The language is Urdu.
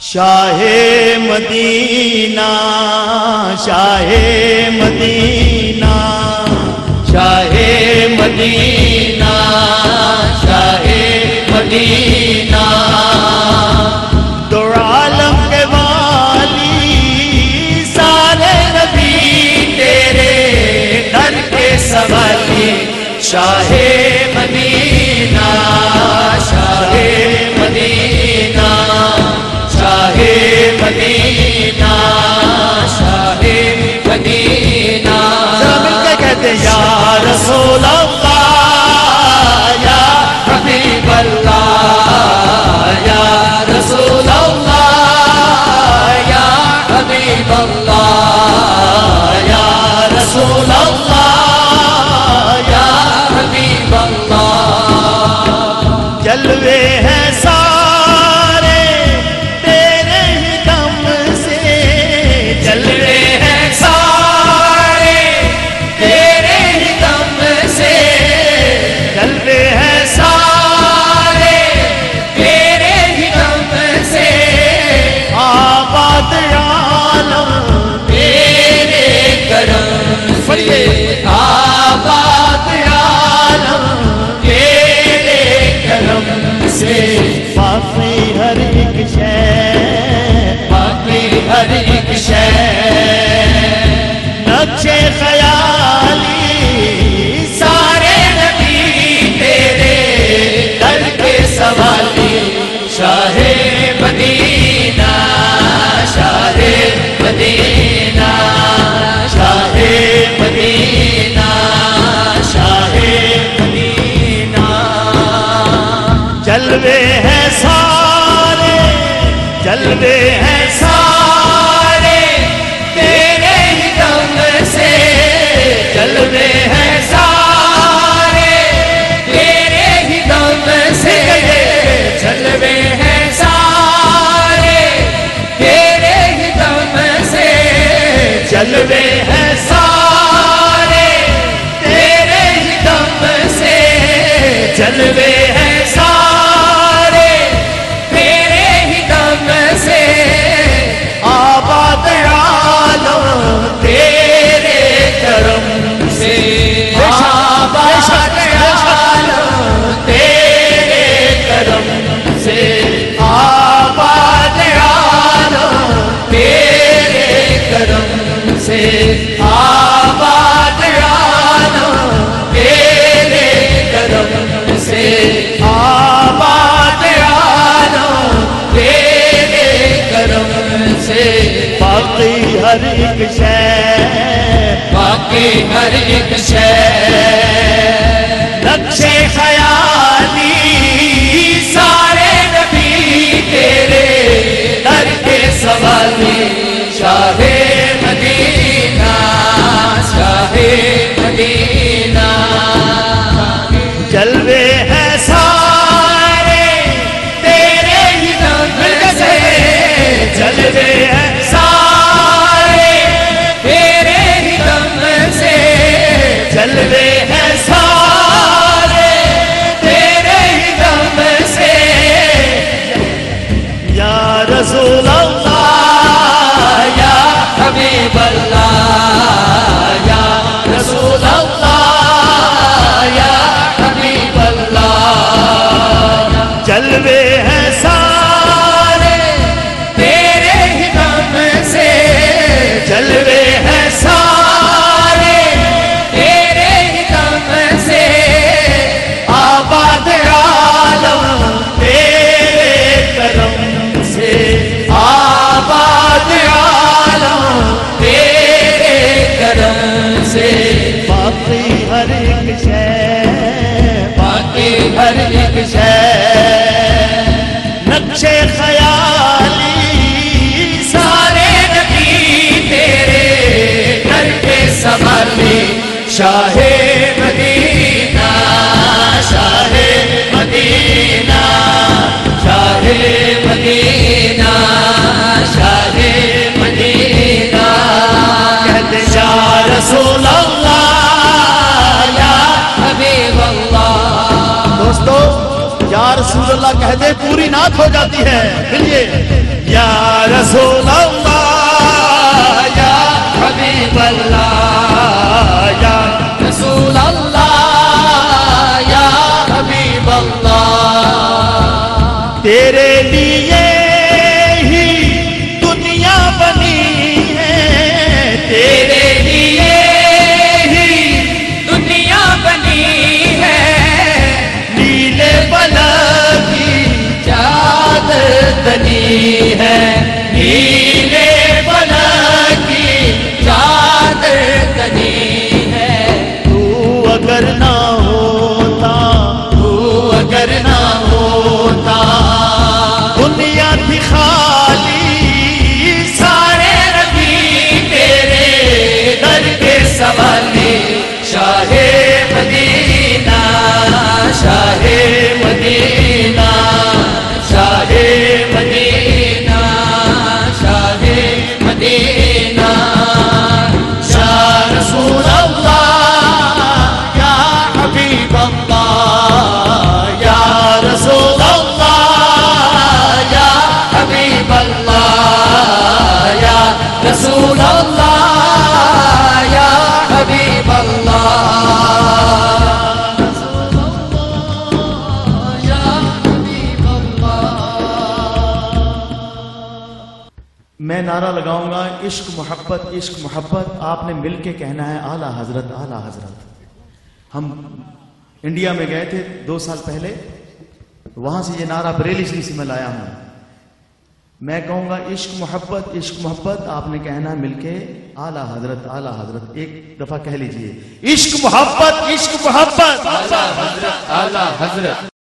شاہ مدینہ شاہ مدینہ شاہ مدینہ شاہ مدینہ۔ دو عالم کے والی سارے نبی تیرے در کے سوالی، شاہ مدینہ۔ کرم جلوے ہیں سارے، جلوے ہیں سارے، تیرے ہی دم سے۔ جلوے ہیں سارے، تیرے ہی دم سے۔ جلوے ہیں سارے، تیرے ہی دم سے۔ جلوے ہیں سارے، تیرے ہی دم سے۔ جلوے سے آباد عالم تیرے کرم سے آباد عالم تیرے کرم سے باقی ہر ایک شے باقی ہر ایک شے نقشے شاہ مدینہ شاہ مدینہ شاہ مدینہ شاہ مدینہ۔ کہتے یا رسول اللہ، یا حبیب اللہ۔ دوستو، یا رسول اللہ کہہ دے پورے پوری نعت ہو جاتی ہے۔ چلیے یا رسول اللہ، یا حبیب اللہ۔ تیرے لیے ہی دنیا بنی ہے۔ تیرے لیے ہی دنیا بنی ہے۔ نیلے بلا کی چادر دنی ہے۔ نیلے بلا کی چادر دنی ہے۔ تو اگر نہ میں نعرہ لگاؤں گا، عشق، محبت عشق، محبت، آپ نے مل کے کہنا ہے، اعلیٰ حضرت اعلیٰ حضرت۔ ہم انڈیا میں گئے تھے دو سال پہلے، وہاں سے یہ نعرہ بریلی شریف سے میں لایا ہوں۔ میں کہوں گا، عشق، محبت عشق، محبت، آپ نے کہنا ہے مل کے اعلیٰ حضرت اعلیٰ حضرت۔ ایک دفعہ کہہ لیجیے، عشق، محبت عشق، محبت۔ اعلیٰ حضرت اعلیٰ حضرت۔